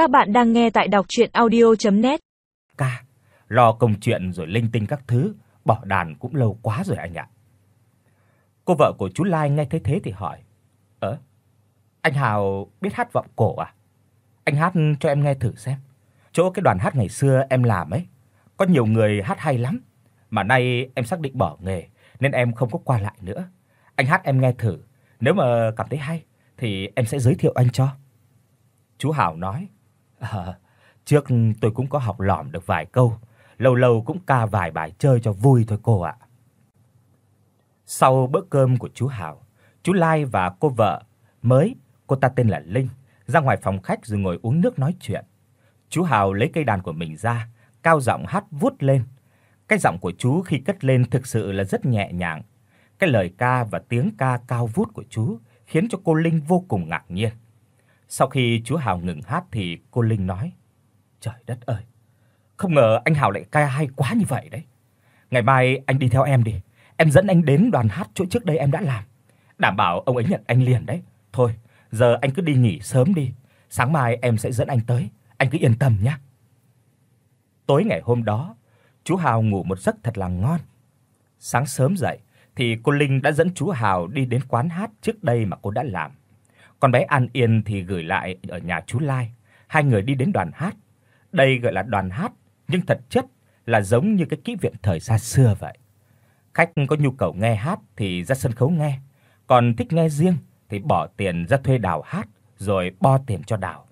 Các bạn đang nghe tại đọc audio net Ca, lo công chuyện rồi linh tinh các thứ, bỏ đàn cũng lâu quá rồi anh ạ. Cô vợ của chú Lai nghe thấy thế thì hỏi: "Ơ, anh Hào biết hát vọng cổ à? Anh hát cho em nghe thử xem. Chỗ cái đoàn hát ngày xưa em làm ấy, có nhiều người hát hay lắm, mà nay em xác định bỏ nghề nên em không có qua lại nữa. Anh hát em nghe thử, nếu mà cảm thấy hay thì em sẽ giới thiệu anh cho." Chú Hào nói: "À, trước tôi cũng có học lỏm được vài câu, lâu lâu cũng ca vài bài chơi cho vui thôi cô ạ." Sau bữa cơm của chú Hào, chú Lai và cô vợ mới, cô ta tên là Linh, ra ngoài phòng khách rồi ngồi uống nước nói chuyện. Chú Hào lấy cây đàn của mình ra, cao giọng hát vút lên. Cái giọng của chú khi cất lên thực sự là rất nhẹ nhàng. Cái lời ca và tiếng ca cao vút của chú khiến cho cô Linh vô cùng ngạc nhiên. Sau khi chú Hào ngừng hát thì cô Linh nói: "Trời đất ơi, không ngờ anh Hào lại ca hay quá như vậy đấy. Ngày mai anh đi theo em đi, em dẫn anh đến đoàn hát chỗ trước đây em đã làm. Đảm bảo ông ấy nhận anh liền đấy. Thôi, giờ anh cứ đi nghỉ sớm đi, sáng mai em sẽ dẫn anh tới, anh cứ yên tâm nhé." Tối ngày hôm đó, chú Hào ngủ một giấc thật là ngon. Sáng sớm dậy thì cô Linh đã dẫn chú Hào đi đến quán hát trước đây mà cô đã làm. Con bé An Yên thì gửi lại ở nhà chú Lai. Hai người đi đến đoàn hát. Đây gọi là đoàn hát, nhưng thật chất là giống như cái kỹ viện thời xa xưa vậy. Khách có nhu cầu nghe hát thì ra sân khấu nghe, còn thích nghe riêng thì bỏ tiền ra thuê đào hát rồi bo tiền cho đào.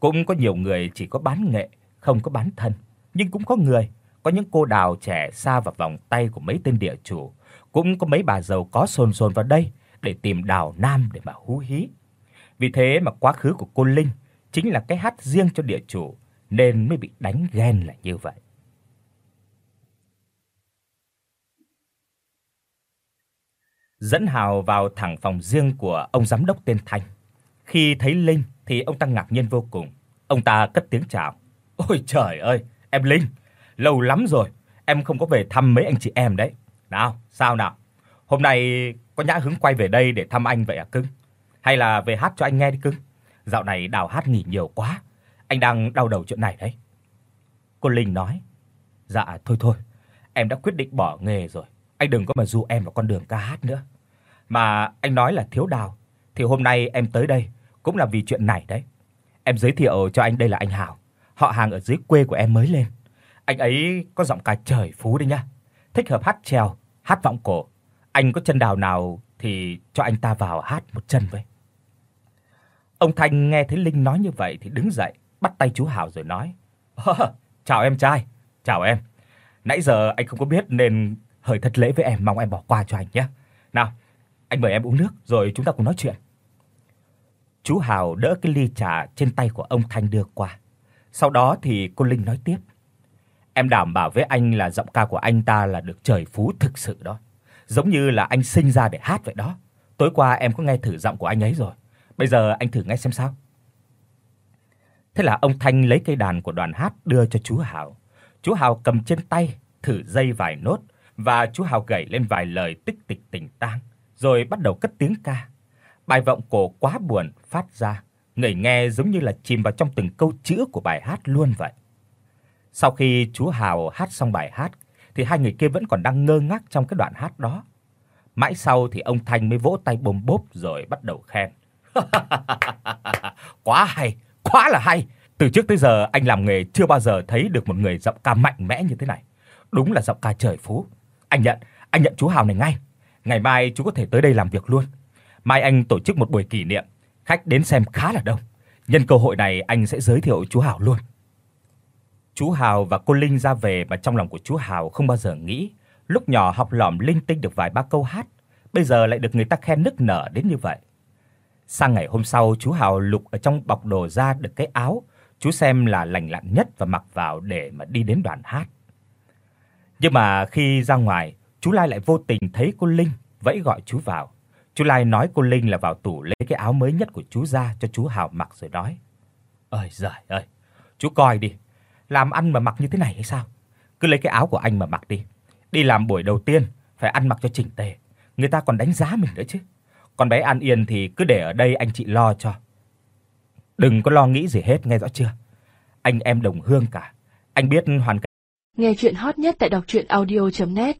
Cũng có nhiều người chỉ có bán nghệ, không có bán thân, nhưng cũng có người, có những cô đào trẻ xa vào vòng tay của mấy tên địa chủ, cũng có mấy bà giàu có sồn sồn vào đây để tìm đào nam để mà hú hí. Vì thế mà quá khứ của cô Linh chính là cái hát riêng cho địa chủ nên mới bị đánh ghen là như vậy. Dẫn Hào vào thẳng phòng riêng của ông giám đốc tên Thanh. Khi thấy Linh thì ông ta ngạc nhiên vô cùng. Ông ta cất tiếng chào. "Ôi trời ơi, em Linh, lâu lắm rồi em không có về thăm mấy anh chị em đấy. Nào, sao nào? Hôm nay có nhã hứng quay về đây để thăm anh vậy à cưng? Hay là về hát cho anh nghe đi cưng? Dạo này Đào hát nghỉ nhiều quá, anh đang đau đầu chuyện này đấy." Cô Linh nói: "Dạ thôi thôi, em đã quyết định bỏ nghề rồi, anh đừng có mà dụ em vào con đường ca hát nữa. Mà anh nói là thiếu Đào, thì hôm nay em tới đây cũng là vì chuyện này đấy. Em giới thiệu cho anh đây là anh Hào, họ hàng ở dưới quê của em mới lên. Anh ấy có giọng ca trời phú đấy nhá. Thích hợp hát chèo, hát vọng cổ. Anh có chân đào nào thì cho anh ta vào hát một chân với." Ông Thanh nghe thấy Linh nói như vậy thì đứng dậy, bắt tay chú Hào rồi nói: "Chào em trai, chào em. Nãy giờ anh không có biết nên hơi thất lễ với em, mong em bỏ qua cho anh nhé. Nào, anh mời em uống nước rồi chúng ta cùng nói chuyện." Chú Hào đỡ cái ly trà trên tay của ông Thanh đưa qua. Sau đó thì cô Linh nói tiếp: "Em đảm bảo với anh là giọng ca của anh ta là được trời phú thực sự đó, giống như là anh sinh ra để hát vậy đó. Tối qua em có nghe thử giọng của anh ấy rồi, bây giờ anh thử nghe xem sao." Thế là ông Thanh lấy cây đàn của đoàn hát đưa cho chú Hào. Chú Hào cầm trên tay thử dây vài nốt và chú Hào gảy lên vài lời tích tịch tình tang, rồi bắt đầu cất tiếng ca. Bài vọng cổ quá buồn phát ra, người nghe giống như là chìm vào trong từng câu chữ của bài hát luôn vậy. Sau khi chú Hào hát xong bài hát thì hai người kia vẫn còn đang ngơ ngác trong cái đoạn hát đó. Mãi sau thì ông Thanh mới vỗ tay bồm bốp rồi bắt đầu khen. quá hay, quá là hay. Từ trước tới giờ anh làm nghề chưa bao giờ thấy được một người giọng ca mạnh mẽ như thế này. Đúng là giọng ca trời phú. Anh nhận, anh nhận chú Hào này ngay. Ngày mai chú có thể tới đây làm việc luôn. Mai anh tổ chức một buổi kỷ niệm, khách đến xem khá là đông. Nhân cơ hội này anh sẽ giới thiệu chú Hào luôn. Chú Hào và cô Linh ra về mà trong lòng của chú Hào không bao giờ nghĩ, lúc nhỏ học lỏm linh tinh được vài ba câu hát, bây giờ lại được người ta khen nức nở đến như vậy. Sang ngày hôm sau, chú Hào lục ở trong bọc đồ ra được cái áo, chú xem là lành lặn nhất và mặc vào để mà đi đến đoàn hát. Nhưng mà khi ra ngoài, chú Lai lại vô tình thấy cô Linh vẫy gọi chú vào. Chú Lai nói cô Linh là vào tủ lấy cái áo mới nhất của chú ra cho chú Hào mặc rồi nói: "Ơi giời ơi, chú coi đi, làm ăn mà mặc như thế này hay sao? Cứ lấy cái áo của anh mà mặc đi. Đi làm buổi đầu tiên phải ăn mặc cho chỉnh tề, người ta còn đánh giá mình nữa chứ. Con bé An Yên thì cứ để ở đây anh chị lo cho. Đừng có lo nghĩ gì hết, nghe rõ chưa? anh em đồng hương cả. Anh biết hoàn cảnh Nghe truyện hot nhất tại doctruyenaudio.net